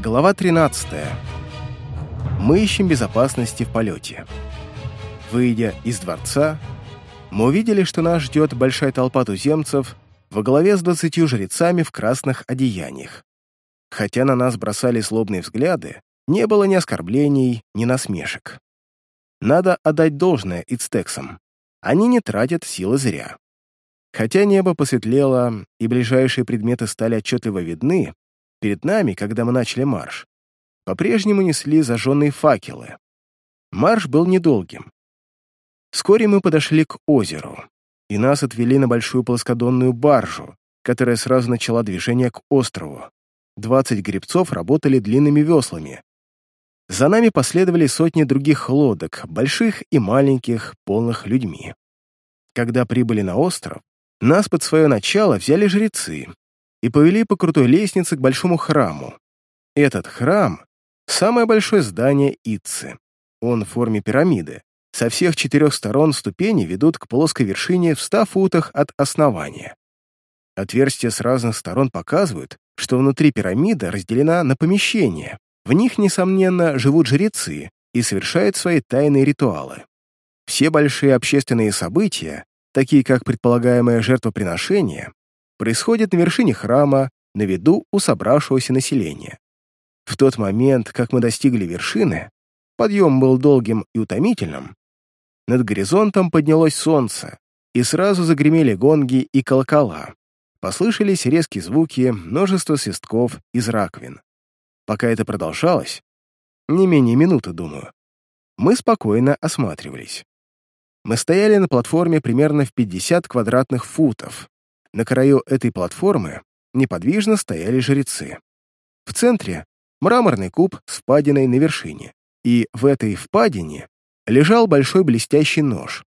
Глава 13. Мы ищем безопасности в полете. Выйдя из дворца, мы увидели, что нас ждет большая толпа туземцев во главе с двадцатью жрецами в красных одеяниях. Хотя на нас бросали злобные взгляды, не было ни оскорблений, ни насмешек. Надо отдать должное ицтексам. Они не тратят силы зря. Хотя небо посветлело, и ближайшие предметы стали отчетливо видны, Перед нами, когда мы начали марш, по-прежнему несли зажженные факелы. Марш был недолгим. Вскоре мы подошли к озеру, и нас отвели на большую плоскодонную баржу, которая сразу начала движение к острову. Двадцать гребцов работали длинными веслами. За нами последовали сотни других лодок, больших и маленьких, полных людьми. Когда прибыли на остров, нас под свое начало взяли жрецы, и повели по крутой лестнице к большому храму. Этот храм — самое большое здание Итцы. Он в форме пирамиды. Со всех четырех сторон ступени ведут к плоской вершине в ста футах от основания. Отверстия с разных сторон показывают, что внутри пирамида разделена на помещения. В них, несомненно, живут жрецы и совершают свои тайные ритуалы. Все большие общественные события, такие как предполагаемое жертвоприношение, происходит на вершине храма, на виду у собравшегося населения. В тот момент, как мы достигли вершины, подъем был долгим и утомительным, над горизонтом поднялось солнце, и сразу загремели гонги и колокола. Послышались резкие звуки, множество свистков из раковин. Пока это продолжалось, не менее минуты, думаю, мы спокойно осматривались. Мы стояли на платформе примерно в 50 квадратных футов, на краю этой платформы неподвижно стояли жрецы. В центре — мраморный куб с впадиной на вершине, и в этой впадине лежал большой блестящий нож.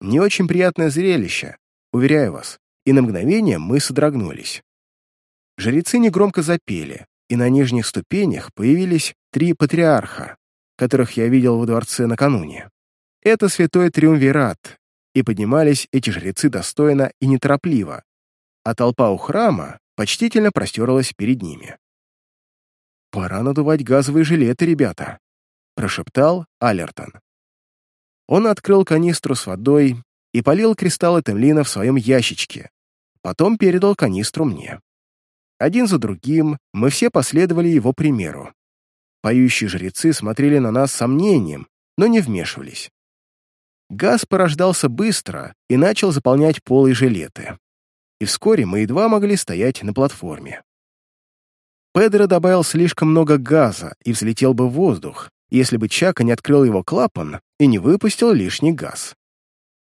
Не очень приятное зрелище, уверяю вас, и на мгновение мы содрогнулись. Жрецы негромко запели, и на нижних ступенях появились три патриарха, которых я видел во дворце накануне. Это святой триумвират, и поднимались эти жрецы достойно и неторопливо, а толпа у храма почтительно простерлась перед ними. «Пора надувать газовые жилеты, ребята», — прошептал Алертон. Он открыл канистру с водой и полил кристаллы темлина в своем ящичке, потом передал канистру мне. Один за другим мы все последовали его примеру. Поющие жрецы смотрели на нас с сомнением, но не вмешивались. Газ порождался быстро и начал заполнять полы жилеты и вскоре мы едва могли стоять на платформе. Педро добавил слишком много газа и взлетел бы в воздух, если бы Чака не открыл его клапан и не выпустил лишний газ.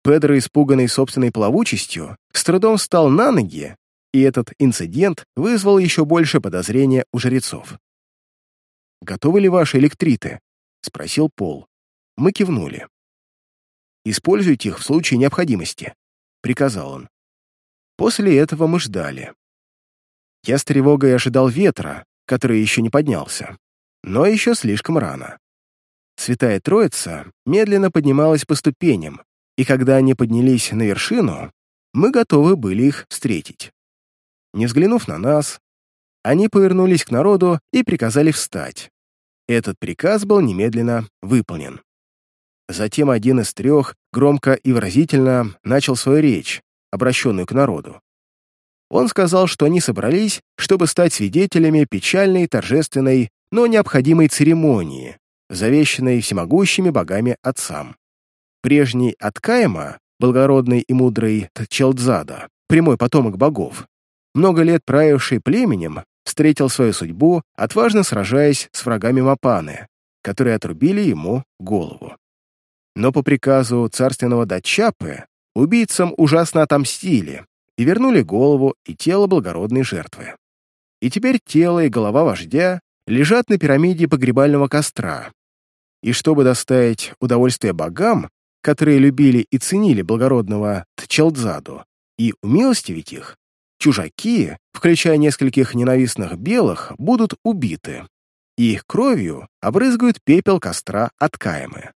Педро, испуганный собственной плавучестью, с трудом встал на ноги, и этот инцидент вызвал еще больше подозрения у жрецов. «Готовы ли ваши электриты?» — спросил Пол. Мы кивнули. «Используйте их в случае необходимости», — приказал он. После этого мы ждали. Я с тревогой ожидал ветра, который еще не поднялся, но еще слишком рано. Святая Троица медленно поднималась по ступеням, и когда они поднялись на вершину, мы готовы были их встретить. Не взглянув на нас, они повернулись к народу и приказали встать. Этот приказ был немедленно выполнен. Затем один из трех громко и выразительно начал свою речь, обращенную к народу. Он сказал, что они собрались, чтобы стать свидетелями печальной, торжественной, но необходимой церемонии, завещанной всемогущими богами отцам. Прежний Аткаема, благородный и мудрый Тчелдзада, прямой потомок богов, много лет правивший племенем, встретил свою судьбу, отважно сражаясь с врагами Мапаны, которые отрубили ему голову. Но по приказу царственного Дачапы Убийцам ужасно отомстили и вернули голову и тело благородной жертвы. И теперь тело и голова вождя лежат на пирамиде погребального костра. И чтобы доставить удовольствие богам, которые любили и ценили благородного Тчелдзаду, и умилостивить их, чужаки, включая нескольких ненавистных белых, будут убиты, и их кровью обрызгают пепел костра от Каемы.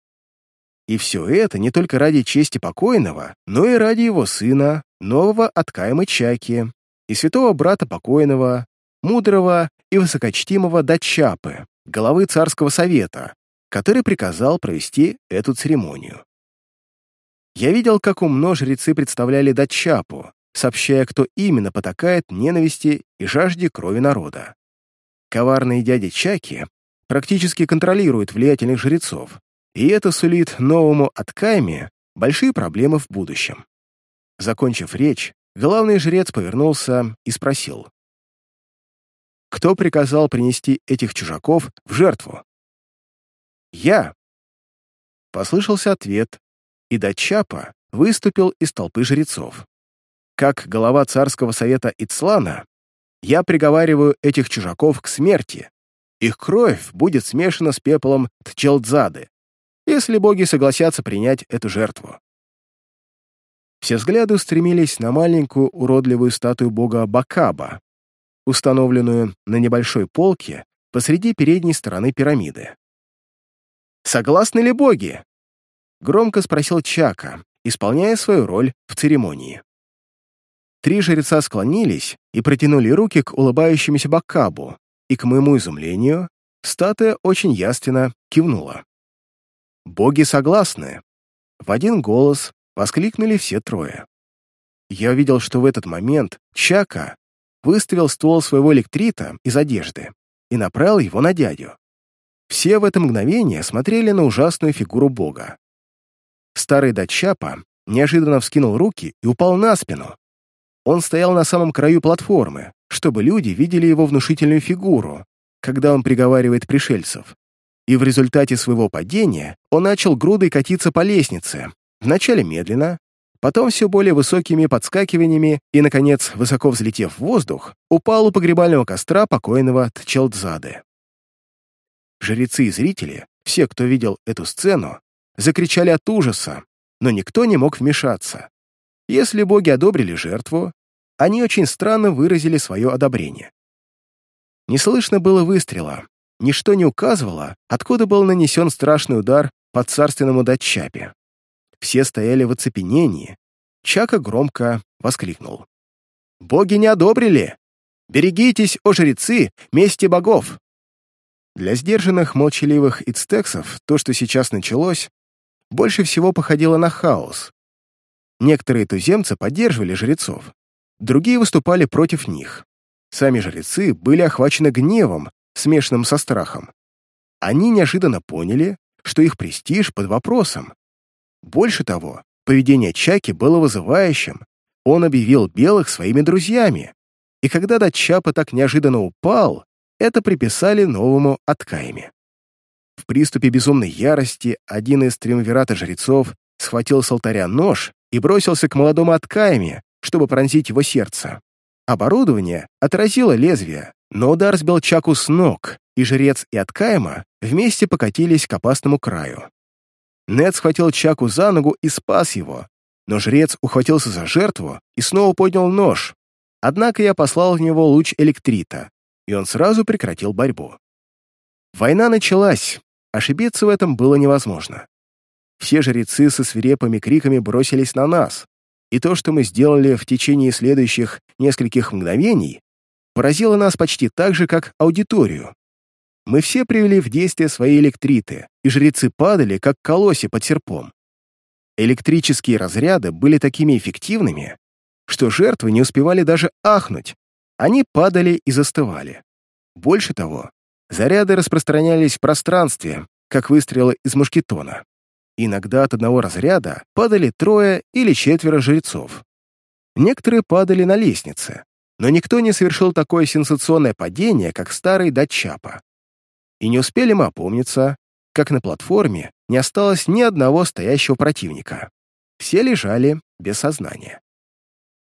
И все это не только ради чести покойного, но и ради его сына, нового Откаема Чаки, и святого брата покойного, мудрого и высокочтимого Дачапы, главы царского совета, который приказал провести эту церемонию. Я видел, как умно жрецы представляли Дачапу, сообщая, кто именно потакает ненависти и жажде крови народа. Коварные дяди Чаки практически контролируют влиятельных жрецов, и это сулит новому Аткайме большие проблемы в будущем. Закончив речь, главный жрец повернулся и спросил. «Кто приказал принести этих чужаков в жертву?» «Я!» Послышался ответ, и Дачапа выступил из толпы жрецов. Как глава царского совета Ицлана, я приговариваю этих чужаков к смерти. Их кровь будет смешана с пеплом Тчелдзады, если боги согласятся принять эту жертву. Все взгляды устремились на маленькую уродливую статую бога Бакаба, установленную на небольшой полке посреди передней стороны пирамиды. «Согласны ли боги?» — громко спросил Чака, исполняя свою роль в церемонии. Три жреца склонились и протянули руки к улыбающемуся Бакабу, и, к моему изумлению, статуя очень ясно кивнула. «Боги согласны!» В один голос воскликнули все трое. Я увидел, что в этот момент Чака выставил ствол своего электрита из одежды и направил его на дядю. Все в это мгновение смотрели на ужасную фигуру бога. Старый датчапа неожиданно вскинул руки и упал на спину. Он стоял на самом краю платформы, чтобы люди видели его внушительную фигуру, когда он приговаривает пришельцев и в результате своего падения он начал грудой катиться по лестнице, вначале медленно, потом все более высокими подскакиваниями и, наконец, высоко взлетев в воздух, упал у погребального костра покойного Тчелдзады. Жрецы и зрители, все, кто видел эту сцену, закричали от ужаса, но никто не мог вмешаться. Если боги одобрили жертву, они очень странно выразили свое одобрение. Не слышно было выстрела, ничто не указывало, откуда был нанесен страшный удар по царственному датчапе. Все стояли в оцепенении. Чака громко воскликнул. «Боги не одобрили! Берегитесь, о жрецы, мести богов!» Для сдержанных, молчаливых ицтексов то, что сейчас началось, больше всего походило на хаос. Некоторые туземцы поддерживали жрецов, другие выступали против них. Сами жрецы были охвачены гневом, смешанным со страхом. Они неожиданно поняли, что их престиж под вопросом. Больше того, поведение Чаки было вызывающим. Он объявил белых своими друзьями. И когда Датчапа так неожиданно упал, это приписали новому Откаями. В приступе безумной ярости один из триумвирата жрецов схватил с алтаря нож и бросился к молодому Откаями, чтобы пронзить его сердце. Оборудование отразило лезвие, но удар сбил Чаку с ног, и жрец и Откайма вместе покатились к опасному краю. Нед схватил Чаку за ногу и спас его, но жрец ухватился за жертву и снова поднял нож. Однако я послал в него луч электрита, и он сразу прекратил борьбу. Война началась, ошибиться в этом было невозможно. Все жрецы со свирепыми криками бросились на нас, и то, что мы сделали в течение следующих нескольких мгновений, поразило нас почти так же, как аудиторию. Мы все привели в действие свои электриты, и жрецы падали, как колоси под серпом. Электрические разряды были такими эффективными, что жертвы не успевали даже ахнуть, они падали и застывали. Больше того, заряды распространялись в пространстве, как выстрелы из мушкетона. Иногда от одного разряда падали трое или четверо жрецов. Некоторые падали на лестнице, но никто не совершил такое сенсационное падение, как старый датчапа. И не успели мы опомниться, как на платформе не осталось ни одного стоящего противника. Все лежали без сознания.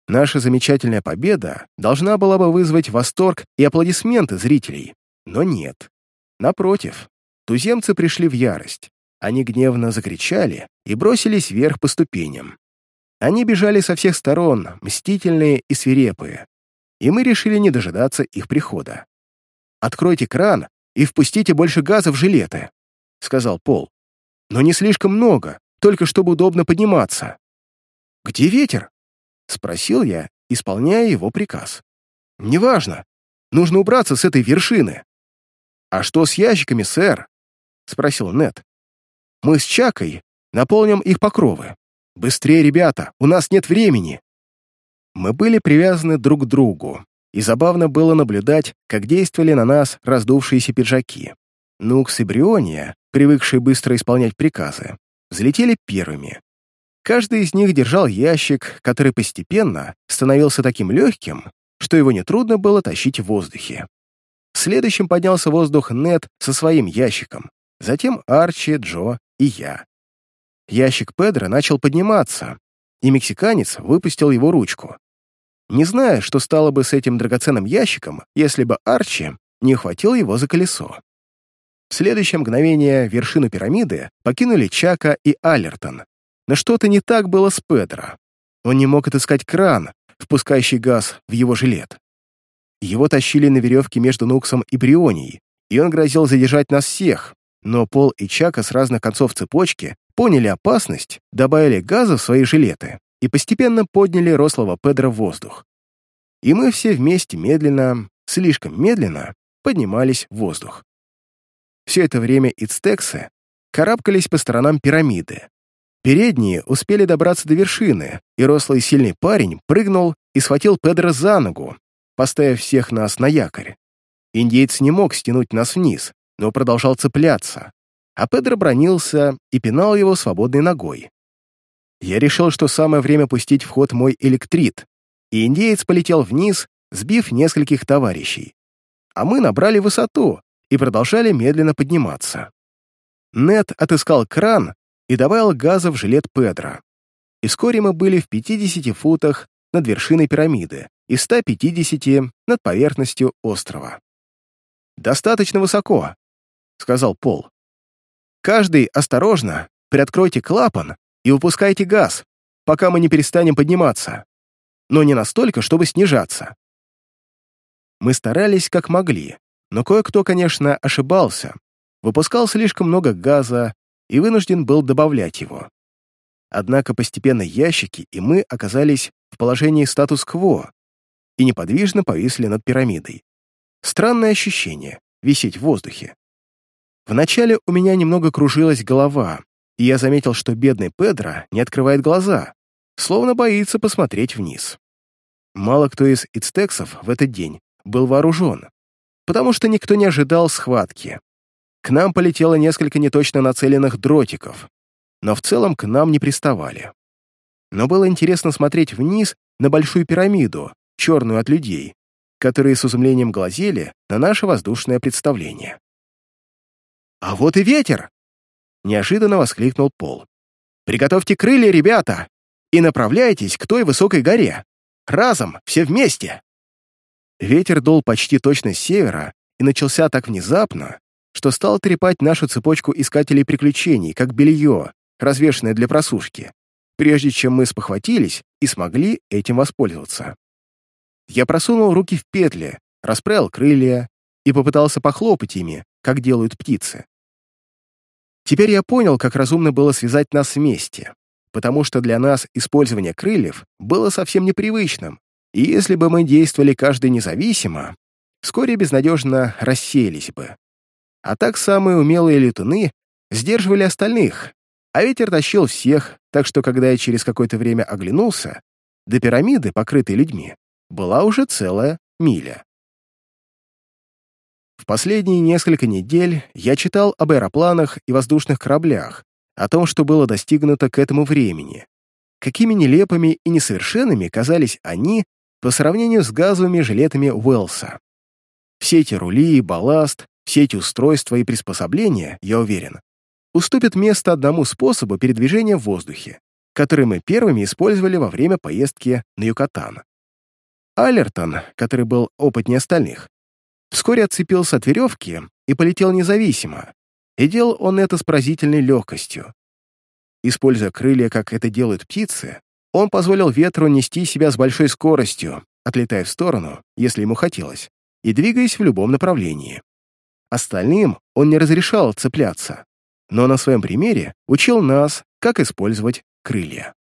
Наша замечательная победа должна была бы вызвать восторг и аплодисменты зрителей, но нет. Напротив, туземцы пришли в ярость. Они гневно закричали и бросились вверх по ступеням. Они бежали со всех сторон, мстительные и свирепые, и мы решили не дожидаться их прихода. «Откройте кран и впустите больше газа в жилеты», — сказал Пол. «Но не слишком много, только чтобы удобно подниматься». «Где ветер?» — спросил я, исполняя его приказ. «Неважно. Нужно убраться с этой вершины!» «А что с ящиками, сэр?» — спросил Нед. «Мы с Чакой наполним их покровы. Быстрее, ребята, у нас нет времени!» Мы были привязаны друг к другу, и забавно было наблюдать, как действовали на нас раздувшиеся пиджаки. Нукс и Бриония, привыкшие быстро исполнять приказы, взлетели первыми. Каждый из них держал ящик, который постепенно становился таким легким, что его нетрудно было тащить в воздухе. Следующим поднялся воздух Нед со своим ящиком, затем Арчи, Джо и я. Ящик Педро начал подниматься, и мексиканец выпустил его ручку. Не зная, что стало бы с этим драгоценным ящиком, если бы Арчи не ухватил его за колесо. В следующее мгновение вершину пирамиды покинули Чака и Аллертон. Но что-то не так было с Педро. Он не мог отыскать кран, впускающий газ в его жилет. Его тащили на веревке между Нуксом и Брионией, и он грозил задержать нас всех, но Пол и Чака с разных концов цепочки поняли опасность, добавили газа в свои жилеты и постепенно подняли рослого Педро в воздух. И мы все вместе медленно, слишком медленно, поднимались в воздух. Все это время ицтексы карабкались по сторонам пирамиды. Передние успели добраться до вершины, и рослый сильный парень прыгнул и схватил Педро за ногу, поставив всех нас на якорь. Индейец не мог стянуть нас вниз, но продолжал цепляться, а Педро бронился и пинал его свободной ногой. Я решил, что самое время пустить в ход мой электрит, и индеец полетел вниз, сбив нескольких товарищей. А мы набрали высоту и продолжали медленно подниматься. Нет отыскал кран и добавил газа в жилет Педро. И вскоре мы были в 50 футах над вершиной пирамиды и 150 над поверхностью острова. «Достаточно высоко», — сказал Пол. «Каждый осторожно, приоткройте клапан и выпускайте газ, пока мы не перестанем подниматься. Но не настолько, чтобы снижаться». Мы старались как могли, но кое-кто, конечно, ошибался, выпускал слишком много газа и вынужден был добавлять его. Однако постепенно ящики и мы оказались в положении статус-кво и неподвижно повисли над пирамидой. Странное ощущение — висеть в воздухе. Вначале у меня немного кружилась голова, и я заметил, что бедный Педро не открывает глаза, словно боится посмотреть вниз. Мало кто из ицтексов в этот день был вооружен, потому что никто не ожидал схватки. К нам полетело несколько неточно нацеленных дротиков, но в целом к нам не приставали. Но было интересно смотреть вниз на большую пирамиду, черную от людей, которые с изумлением глазели на наше воздушное представление. «А вот и ветер!» — неожиданно воскликнул Пол. «Приготовьте крылья, ребята, и направляйтесь к той высокой горе. Разом, все вместе!» Ветер дул почти точно с севера и начался так внезапно, что стал трепать нашу цепочку искателей приключений, как белье, развешанное для просушки, прежде чем мы спохватились и смогли этим воспользоваться. Я просунул руки в петли, расправил крылья и попытался похлопать ими, как делают птицы. Теперь я понял, как разумно было связать нас вместе, потому что для нас использование крыльев было совсем непривычным, и если бы мы действовали каждый независимо, вскоре безнадежно рассеялись бы. А так самые умелые летуны сдерживали остальных, а ветер тащил всех, так что когда я через какое-то время оглянулся, до пирамиды, покрытой людьми, была уже целая миля. Последние несколько недель я читал об аэропланах и воздушных кораблях, о том, что было достигнуто к этому времени. Какими нелепыми и несовершенными казались они по сравнению с газовыми жилетами Уэллса. Все эти рули и балласт, все эти устройства и приспособления, я уверен, уступят место одному способу передвижения в воздухе, который мы первыми использовали во время поездки на Юкатан. Аллертон, который был опытнее остальных, вскоре отцепился от веревки и полетел независимо, и делал он это с поразительной легкостью. Используя крылья, как это делают птицы, он позволил ветру нести себя с большой скоростью, отлетая в сторону, если ему хотелось, и двигаясь в любом направлении. Остальным он не разрешал цепляться, но на своем примере учил нас, как использовать крылья.